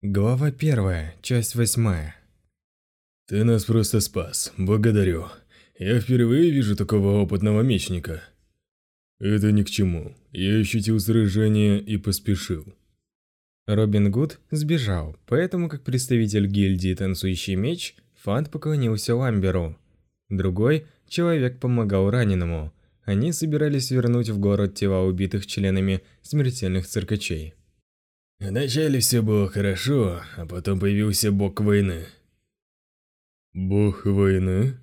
Глава первая, часть восьмая. Ты нас просто спас. Благодарю. Я впервые вижу такого опытного мечника. Это ни к чему. Я ощутил сражение и поспешил. Робин Гуд сбежал, поэтому как представитель гильдии Танцующий Меч, Фант поклонился Ламберу. Другой человек помогал раненому. Они собирались вернуть в город тела убитых членами смертельных циркачей. Вначале все было хорошо, а потом появился бог войны. Бог войны?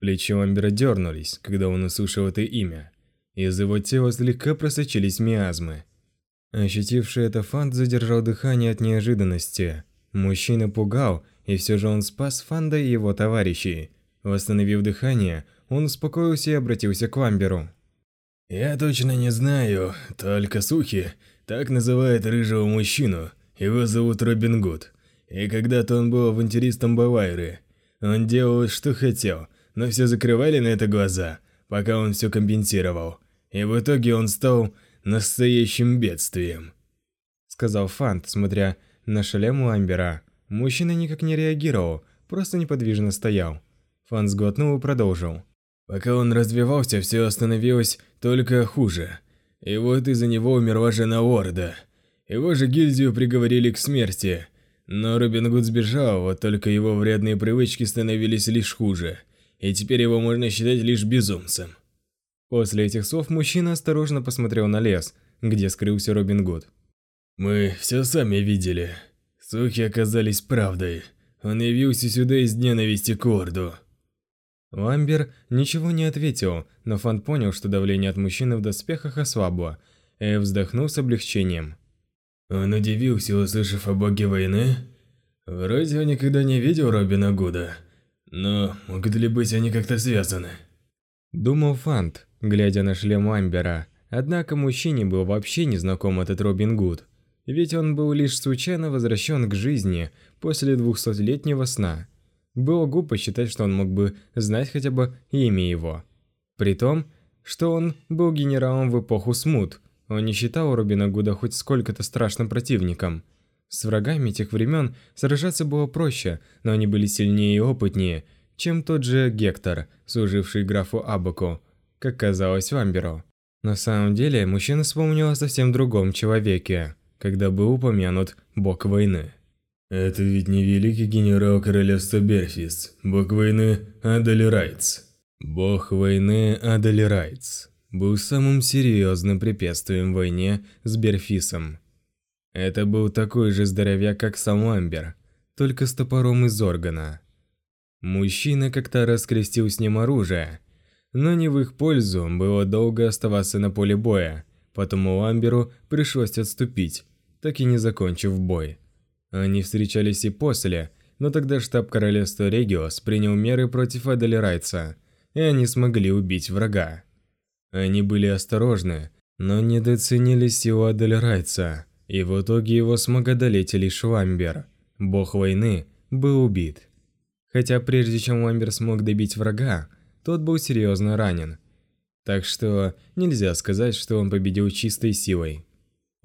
Плечи Ламбера дернулись, когда он услышал это имя. Из его тела слегка просочились миазмы. Ощутивший это Фанд задержал дыхание от неожиданности. Мужчина пугал, и все же он спас Фанда и его товарищей. Восстановив дыхание, он успокоился и обратился к Ламберу. «Я точно не знаю, только сухи так называют рыжего мужчину. Его зовут Робин Гуд. И когда-то он был авантюристом Бавайры. Он делал, что хотел, но все закрывали на это глаза, пока он все компенсировал. И в итоге он стал настоящим бедствием. Сказал Фант, смотря на шлем Ламбера. Мужчина никак не реагировал, просто неподвижно стоял. Фант сглотнул и продолжил. Пока он развивался, все становилось только хуже. И вот из-за него умерла жена Уорда. Его же гильдию приговорили к смерти. Но Робин Гуд сбежал, вот только его вредные привычки становились лишь хуже. И теперь его можно считать лишь безумцем. После этих слов мужчина осторожно посмотрел на лес, где скрылся Робин Гуд. «Мы все сами видели. Слухи оказались правдой. Он явился сюда из ненависти к Орду. Ламбер ничего не ответил, но Фан понял, что давление от мужчины в доспехах ослабло, и вздохнул с облегчением. Он удивился, услышав о боге войны. Вроде он никогда не видел Робина Гуда, но могут ли быть они как-то связаны? Думал Фант, глядя на шлем Ламбера. Однако мужчине был вообще не знаком этот Робин Гуд, ведь он был лишь случайно возвращен к жизни после двухсотлетнего сна. Было глупо считать, что он мог бы знать хотя бы имя его. При том, что он был генералом в эпоху смут, он не считал Робина Гуда хоть сколько-то страшным противником. С врагами тех времен сражаться было проще, но они были сильнее и опытнее, чем тот же Гектор, служивший графу Абаку, как казалось Вамберу. На самом деле, мужчина вспомнил о совсем другом человеке, когда был упомянут бог войны. Это ведь не великий генерал королевства Берфис, бог войны Адалирайтс. Бог войны Адалирайтс был самым серьезным препятствием в войне с Берфисом. Это был такой же здоровяк, как сам Ламбер, только с топором из органа. Мужчина как-то раскрестил с ним оружие, но не в их пользу было долго оставаться на поле боя, потому Ламберу пришлось отступить, так и не закончив бой. Они встречались и после, но тогда штаб королевства Региос принял меры против Адалирайца, и они смогли убить врага. Они были осторожны, но недооценили силу Адалирайца, и в итоге его смог одолеть лишь Ламбер. Бог войны был убит. Хотя прежде чем Ламбер смог добить врага, тот был серьезно ранен. Так что нельзя сказать, что он победил чистой силой.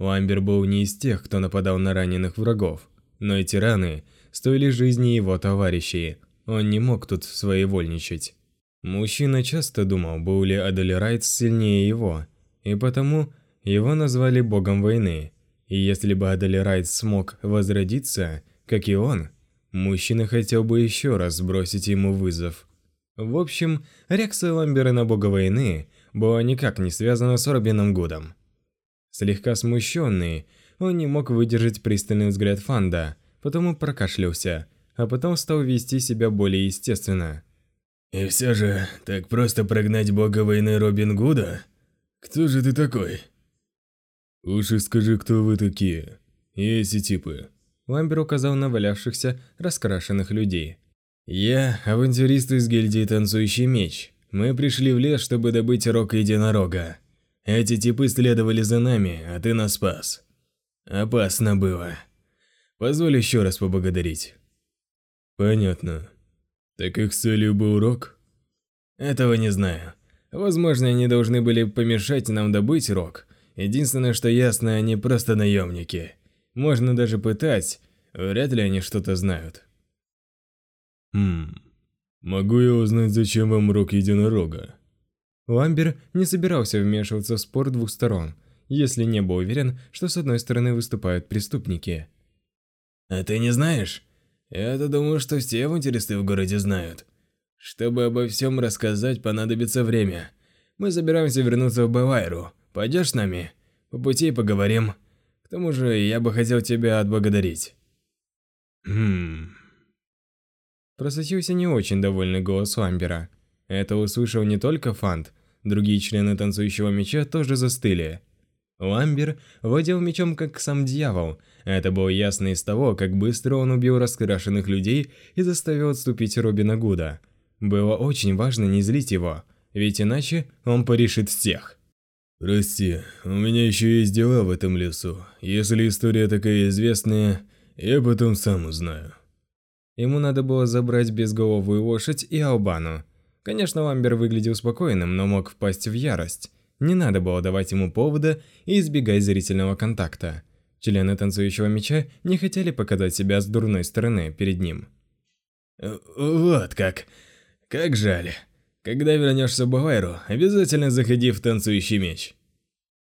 Ламбер был не из тех, кто нападал на раненых врагов но эти раны стоили жизни его товарищей. Он не мог тут своевольничать. Мужчина часто думал, был ли Адалерайт сильнее его, и потому его назвали богом войны. И если бы Адалерайт смог возродиться, как и он, мужчина хотел бы еще раз бросить ему вызов. В общем, реакция Ламбера на бога войны была никак не связана с Робином Гудом. Слегка смущенный, он не мог выдержать пристальный взгляд Фанда, потому прокашлялся, а потом стал вести себя более естественно. «И все же, так просто прогнать бога войны Робин Гуда? Кто же ты такой?» «Уж и скажи, кто вы такие. Эти типы». Ламбер указал на валявшихся, раскрашенных людей. «Я авантюрист из гильдии Танцующий Меч. Мы пришли в лес, чтобы добыть рог единорога. Эти типы следовали за нами, а ты нас спас. Опасно было. Позволь еще раз поблагодарить. Понятно. Так их целью был рок? Этого не знаю. Возможно, они должны были помешать нам добыть рок. Единственное, что ясно, они просто наемники. Можно даже пытать, вряд ли они что-то знают. Хм, могу я узнать, зачем вам рог единорога? Ламбер не собирался вмешиваться в спор двух сторон, если не был уверен, что с одной стороны выступают преступники. А ты не знаешь? Я-то думаю, что все авантюристы в городе знают. Чтобы обо всем рассказать, понадобится время. Мы собираемся вернуться в Бавайру. Пойдешь с нами? По пути поговорим. К тому же, я бы хотел тебя отблагодарить. Хм... Просочился не очень довольный голос Ламбера. Это услышал не только Фант, другие члены танцующего меча тоже застыли. Ламбер водил мечом как сам дьявол. Это было ясно из того, как быстро он убил раскрашенных людей и заставил отступить Робина Гуда. Было очень важно не злить его, ведь иначе он порешит всех. «Прости, у меня еще есть дела в этом лесу. Если история такая известная, я потом сам узнаю». Ему надо было забрать безголовую лошадь и Албану. Конечно, Ламбер выглядел спокойным, но мог впасть в ярость. Не надо было давать ему повода и избегать зрительного контакта. Члены танцующего меча не хотели показать себя с дурной стороны перед ним. «Вот как. Как жаль. Когда вернешься в Бавайру, обязательно заходи в танцующий меч».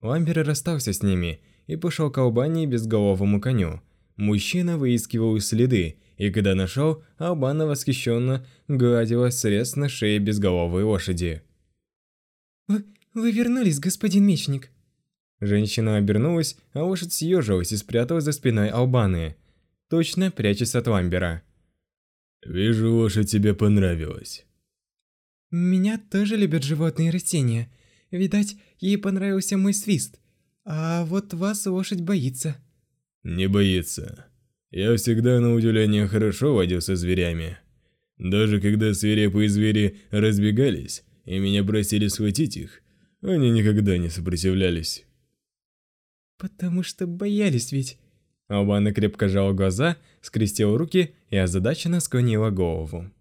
Ламбер расстался с ними и пошел к Албании безголовому коню. Мужчина выискивал следы, и когда нашел, Албана восхищенно гладила срез на шее безголовой лошади. «Вы, вы вернулись, господин мечник?» Женщина обернулась, а лошадь съежилась и спряталась за спиной Албаны, точно прячась от Ламбера. «Вижу, лошадь тебе понравилась». «Меня тоже любят животные и растения. Видать, ей понравился мой свист. А вот вас лошадь боится». «Не боится. Я всегда на удивление хорошо водил со зверями. Даже когда свирепые звери разбегались, и меня просили схватить их, они никогда не сопротивлялись». «Потому что боялись ведь...» Албана крепко жала глаза, скрестила руки и озадаченно склонила голову.